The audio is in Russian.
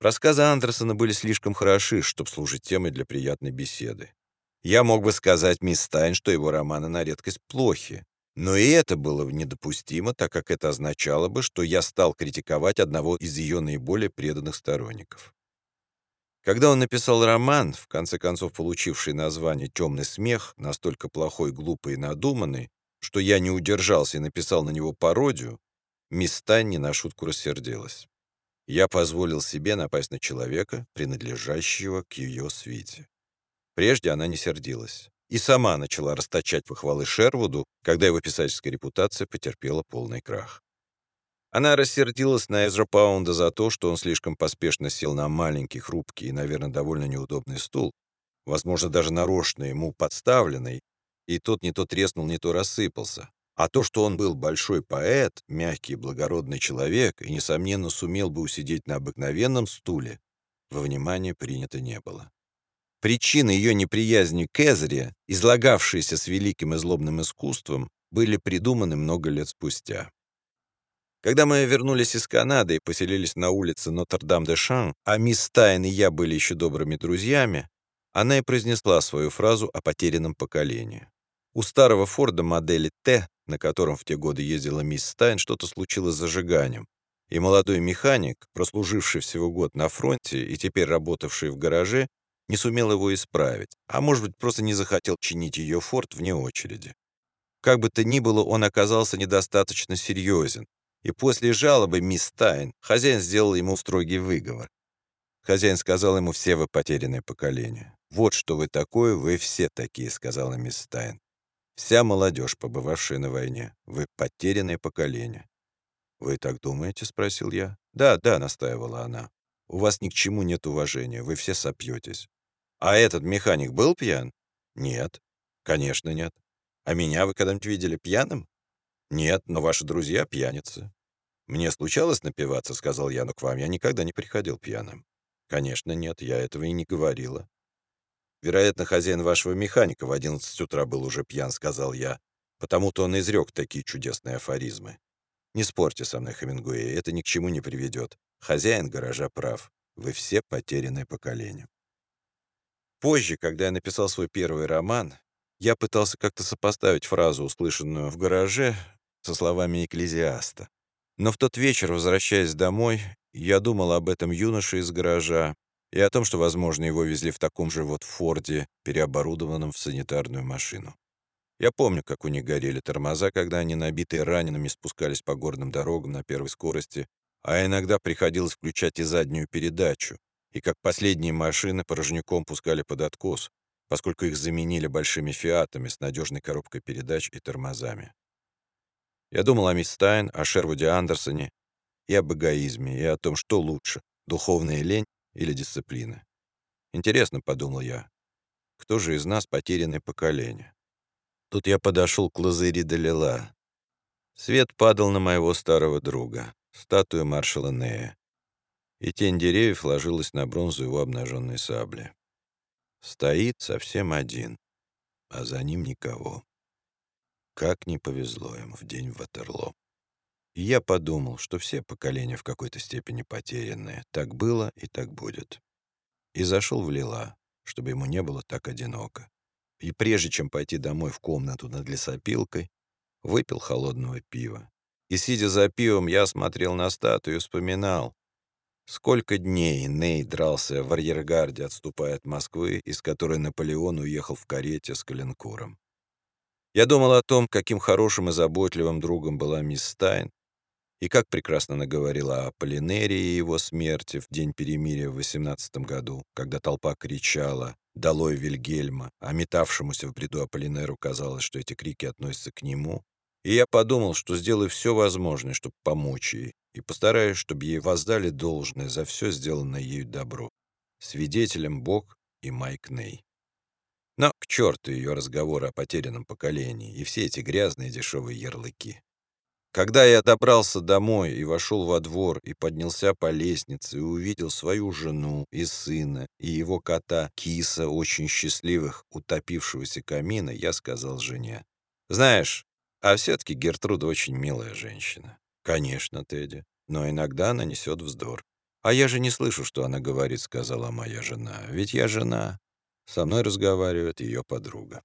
Рассказы Андерсона были слишком хороши, чтобы служить темой для приятной беседы. Я мог бы сказать мисс Стайн, что его романы на редкость плохи. Но и это было недопустимо, так как это означало бы, что я стал критиковать одного из ее наиболее преданных сторонников. Когда он написал роман, в конце концов получивший название «Темный смех», настолько плохой, глупый и надуманный, что я не удержался и написал на него пародию, мисс Стайн не на шутку рассердилась. Я позволил себе напасть на человека, принадлежащего к ее свите. Прежде она не сердилась и сама начала расточать похвалы Шервуду, когда его писательская репутация потерпела полный крах. Она рассердилась на Эзра Паунда за то, что он слишком поспешно сел на маленький, хрупкий и, наверное, довольно неудобный стул, возможно, даже нарочно ему подставленный, и тот не то треснул, не то рассыпался. А то, что он был большой поэт, мягкий и благородный человек и, несомненно, сумел бы усидеть на обыкновенном стуле, во внимание принято не было. Причины ее неприязни к Эзре, излагавшиеся с великим и злобным искусством, были придуманы много лет спустя. Когда мы вернулись из Канады и поселились на улице Нотр-Дам-де-Шан, а мисс Тайн и я были еще добрыми друзьями, она и произнесла свою фразу о потерянном поколении. У старого Форда модели Т, на котором в те годы ездила мисс Стайн, что-то случилось с зажиганием, и молодой механик, прослуживший всего год на фронте и теперь работавший в гараже, не сумел его исправить, а может быть, просто не захотел чинить ее форт вне очереди. Как бы то ни было, он оказался недостаточно серьезен, и после жалобы мисс Тайн хозяин сделал ему строгий выговор. Хозяин сказал ему, все вы потерянное поколение. «Вот что вы такое, вы все такие», — сказала мисс Тайн. «Вся молодежь, побывавшая на войне. Вы потерянное поколение». «Вы так думаете?» — спросил я. «Да, да», — настаивала она. «У вас ни к чему нет уважения, вы все сопьетесь. А этот механик был пьян? Нет. Конечно, нет. А меня вы когда-нибудь видели пьяным? Нет, но ваши друзья пьяницы. Мне случалось напиваться, сказал я, но к вам я никогда не приходил пьяным. Конечно, нет, я этого и не говорила. Вероятно, хозяин вашего механика в 11 утра был уже пьян, сказал я, потому-то он изрек такие чудесные афоризмы. Не спорьте со мной, Хемингуэй, это ни к чему не приведет. Хозяин гаража прав. Вы все потерянное поколение. Позже, когда я написал свой первый роман, я пытался как-то сопоставить фразу, услышанную в гараже, со словами экклезиаста. Но в тот вечер, возвращаясь домой, я думал об этом юноше из гаража и о том, что, возможно, его везли в таком же вот Форде, переоборудованном в санитарную машину. Я помню, как у них горели тормоза, когда они, набитые ранеными, спускались по горным дорогам на первой скорости, а иногда приходилось включать и заднюю передачу, и как последние машины порожняком пускали под откос, поскольку их заменили большими «Фиатами» с надежной коробкой передач и тормозами. Я думал о мисс Стайн, о Шервуде Андерсоне и об эгоизме, и о том, что лучше — духовная лень или дисциплина. Интересно, — подумал я, — кто же из нас потерянное поколение? Тут я подошел к Лазери Далила. Свет падал на моего старого друга, статую маршала Нея и тень деревьев ложилась на бронзу его обнаженной сабли. Стоит совсем один, а за ним никого. Как не повезло ему в день Ватерло. Я подумал, что все поколения в какой-то степени потерянные. Так было и так будет. И зашел в Лила, чтобы ему не было так одиноко. И прежде чем пойти домой в комнату над лесопилкой, выпил холодного пива. И, сидя за пивом, я смотрел на статую и вспоминал, Сколько дней Ней дрался в арьергарде, отступая от Москвы, из которой Наполеон уехал в карете с Калинкуром. Я думал о том, каким хорошим и заботливым другом была мисс Стайн, и как прекрасно она говорила о Полинерии и его смерти в день перемирия в 18 году, когда толпа кричала «Долой Вильгельма», а метавшемуся в бреду Аполлинеру казалось, что эти крики относятся к нему. И я подумал, что сделаю все возможное, чтобы помочь ей, и постараюсь, чтобы ей воздали должное за все сделанное ею добро. Свидетелем Бог и Майк Ней. Но к черту ее разговоры о потерянном поколении и все эти грязные дешевые ярлыки. Когда я добрался домой и вошел во двор и поднялся по лестнице и увидел свою жену и сына и его кота Киса, очень счастливых, утопившегося камина, я сказал жене, «Знаешь, а все-таки Гертруда очень милая женщина». «Конечно, Тедди, но иногда она несет вздор». «А я же не слышу, что она говорит», — сказала моя жена. «Ведь я жена». Со мной разговаривает ее подруга.